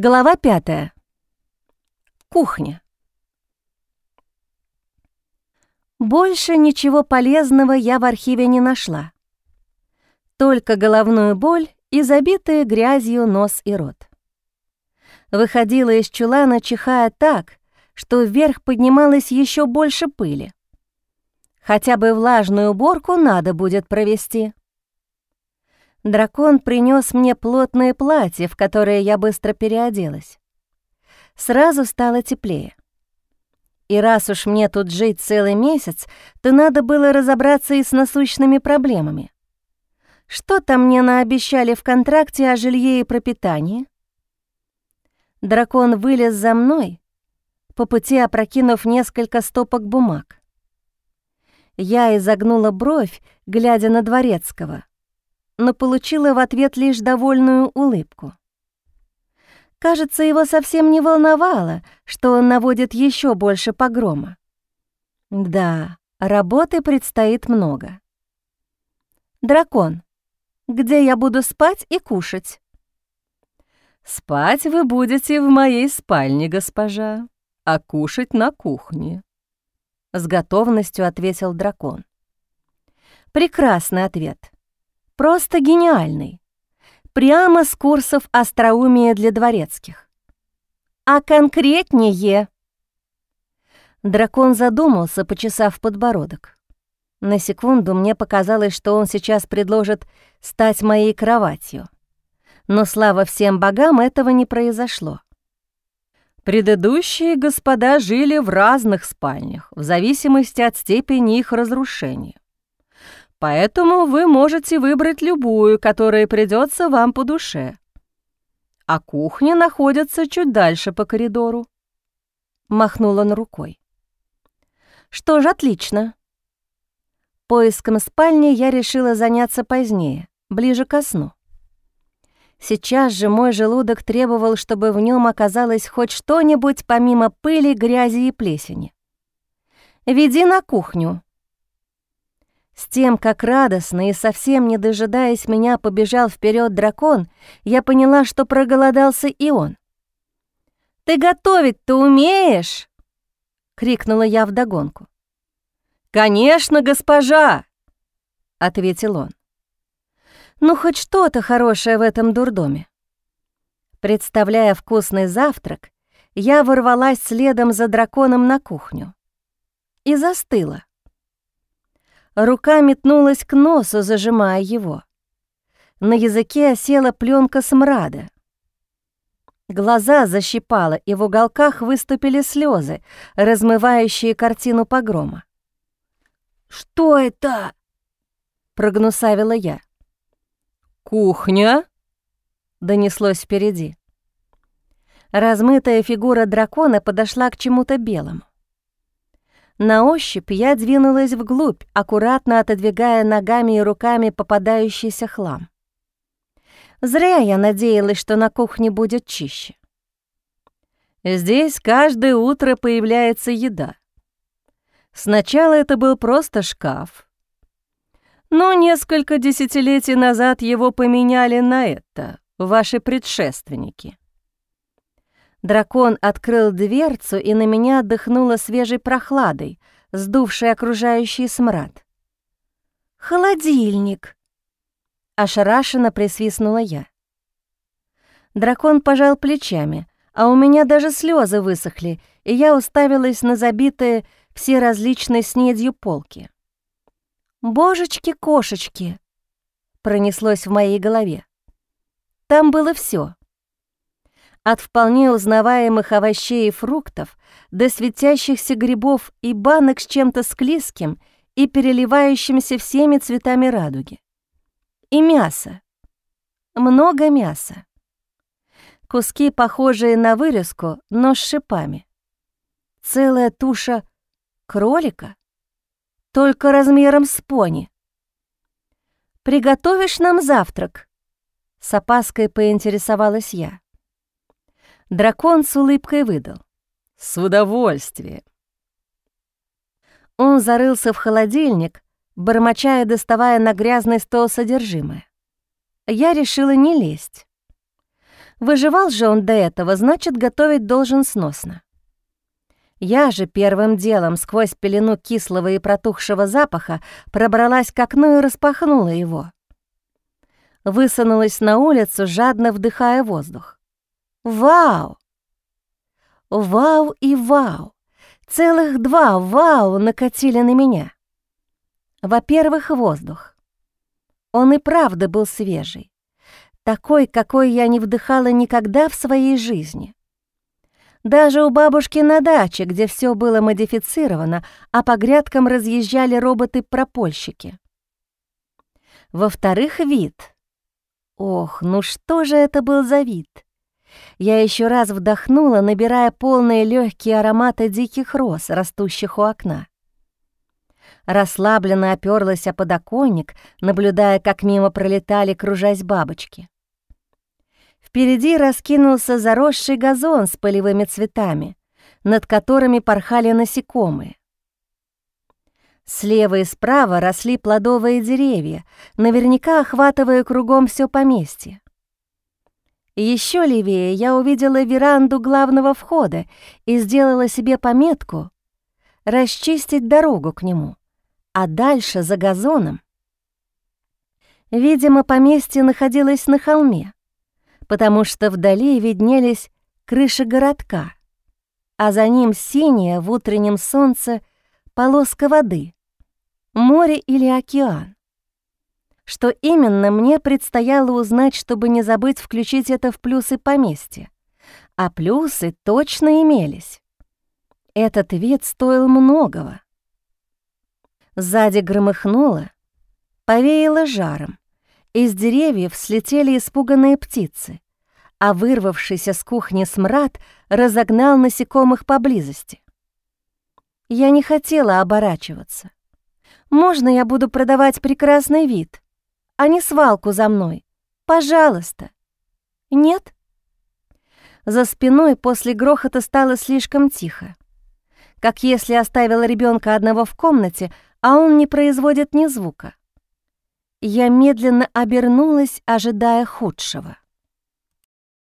Глава пятая. Кухня. Больше ничего полезного я в архиве не нашла. Только головную боль и забитые грязью нос и рот. Выходила из чулана, чихая так, что вверх поднималось еще больше пыли. Хотя бы влажную уборку надо будет провести. Дракон принес мне плотное платье, в которое я быстро переоделась. Сразу стало теплее. И раз уж мне тут жить целый месяц, то надо было разобраться и с насущными проблемами. Что там мне наобещали в контракте о жилье и пропитании? Дракон вылез за мной, по пути опрокинув несколько стопок бумаг. Я изогнула бровь, глядя на Дворецкого, но получила в ответ лишь довольную улыбку. Кажется, его совсем не волновало, что он наводит еще больше погрома. Да, работы предстоит много. Дракон, где я буду спать и кушать? Спать вы будете в моей спальне, госпожа, а кушать на кухне. С готовностью ответил дракон. Прекрасный ответ. Просто гениальный. Прямо с курсов остроумия для дворецких. А конкретнее... Дракон задумался, почесав подбородок. На секунду мне показалось, что он сейчас предложит стать моей кроватью. Но, слава всем богам, этого не произошло. Предыдущие господа жили в разных спальнях, в зависимости от степени их разрушения. Поэтому вы можете выбрать любую, которая придется вам по душе. А кухня находится чуть дальше по коридору. Махнул он рукой. Что ж, отлично. Поиском спальни я решила заняться позднее, ближе ко сну. Сейчас же мой желудок требовал, чтобы в нем оказалось хоть что-нибудь помимо пыли, грязи и плесени. «Веди на кухню», с тем, как радостно и совсем не дожидаясь меня побежал вперед дракон, я поняла, что проголодался и он. «Ты готовить-то умеешь?» — крикнула я вдогонку. «Конечно, госпожа!» — ответил он. «Ну, хоть что-то хорошее в этом дурдоме». Представляя вкусный завтрак, я ворвалась следом за драконом на кухню и застыла. Рука метнулась к носу, зажимая его. На языке осела пленка смрада. Глаза защипало, и в уголках выступили слезы, размывающие картину погрома. «Что это?» — прогнусавила я. «Кухня?» — донеслось впереди. Размытая фигура дракона подошла к чему-то белому. На ощупь я двинулась вглубь, аккуратно отодвигая ногами и руками попадающийся хлам. Зря я надеялась, что на кухне будет чище. Здесь каждое утро появляется еда. Сначала это был просто шкаф, но несколько десятилетий назад его поменяли на это, ваши предшественники. Дракон открыл дверцу, и на меня отдохнуло свежей прохладой, сдувшей окружающий смрад. «Холодильник!» — ошарашенно присвистнула я. Дракон пожал плечами, а у меня даже слезы высохли, и я уставилась на забитые все различной снедью полки. «Божечки-кошечки!» — пронеслось в моей голове. Там было все от вполне узнаваемых овощей и фруктов до светящихся грибов и банок с чем-то склизким и переливающимся всеми цветами радуги. И мясо. Много мяса. Куски, похожие на вырезку, но с шипами. Целая туша кролика, только размером с пони. «Приготовишь нам завтрак?» С опаской поинтересовалась я. Дракон с улыбкой выдал. «С удовольствием». Он зарылся в холодильник, бормоча и доставая на грязный стол содержимое. Я решила не лезть. Выживал же он до этого, значит, готовить должен сносно. Я же первым делом сквозь пелену кислого и протухшего запаха пробралась к окну и распахнула его. Высунулась на улицу, жадно вдыхая воздух. Вау! Вау и вау! Целых два вау накатили на меня. Во-первых, воздух. Он и правда был свежий. Такой, какой я не вдыхала никогда в своей жизни. Даже у бабушки на даче, где все было модифицировано, а по грядкам разъезжали роботы-пропольщики. Во-вторых, вид. Ох, ну что же это был за вид? Я еще раз вдохнула, набирая полные легкие ароматы диких роз, растущих у окна. Расслабленно оперлась о подоконник, наблюдая, как мимо пролетали, кружась бабочки. Впереди раскинулся заросший газон с полевыми цветами, над которыми порхали насекомые. Слева и справа росли плодовые деревья, наверняка охватывая кругом все поместье. Еще левее я увидела веранду главного входа и сделала себе пометку расчистить дорогу к нему, а дальше за газоном. Видимо, поместье находилось на холме, потому что вдали виднелись крыши городка, а за ним синяя в утреннем солнце полоска воды, море или океан. Что именно мне предстояло узнать, чтобы не забыть включить это в плюсы поместья. А плюсы точно имелись. Этот вид стоил многого. Сзади громыхнуло, повеяло жаром. Из деревьев слетели испуганные птицы, а вырвавшийся с кухни смрад разогнал насекомых поблизости. Я не хотела оборачиваться. «Можно я буду продавать прекрасный вид?» А не свалку за мной. Пожалуйста». «Нет?» За спиной после грохота стало слишком тихо. Как если оставила ребенка одного в комнате, а он не производит ни звука. Я медленно обернулась, ожидая худшего.